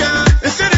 Instead